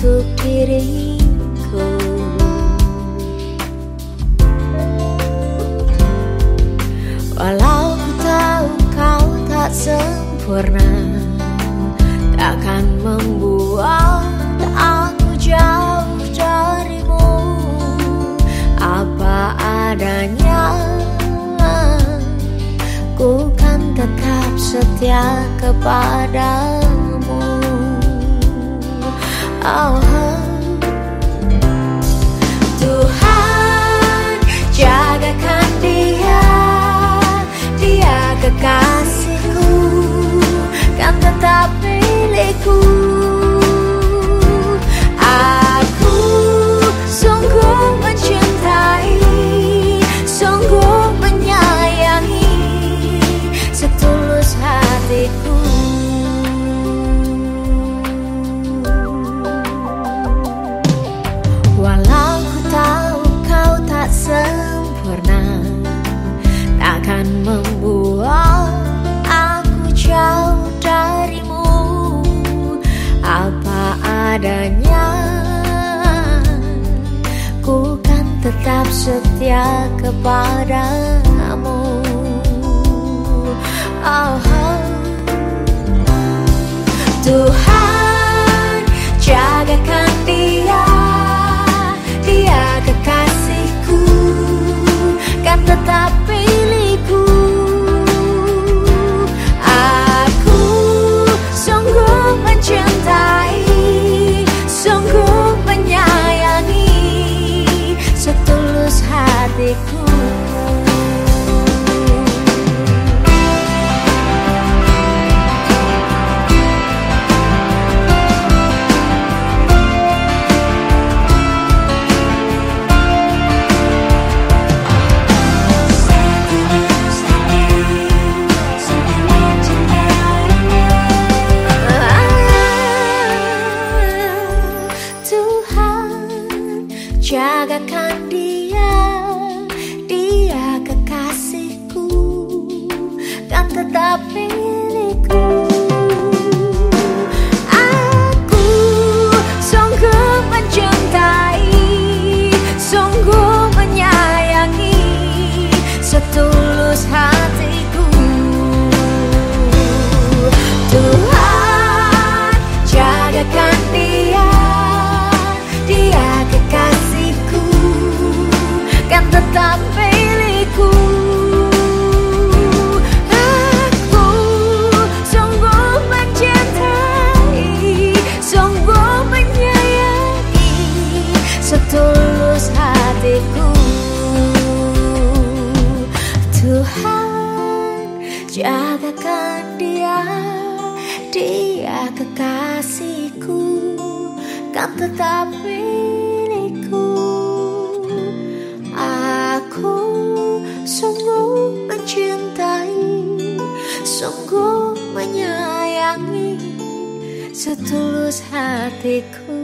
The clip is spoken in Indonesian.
untuk diriku. Walau ku tahu kau tak sempurna Takkan membuat aku jauh darimu. Apa adanya Ku kan tetap setia kepadamu Oh, I'll hold sempurna Takkan membuat aku jauh darimu? Apa adanya Ku kan tetap setia kepadamu dia Dia kekasihku. Kan tetap milikku jagakan dia Dia kekasihku Kan tetap milikku. Aku sungguh mencintai Sungguh menyayangi Setulus hatiku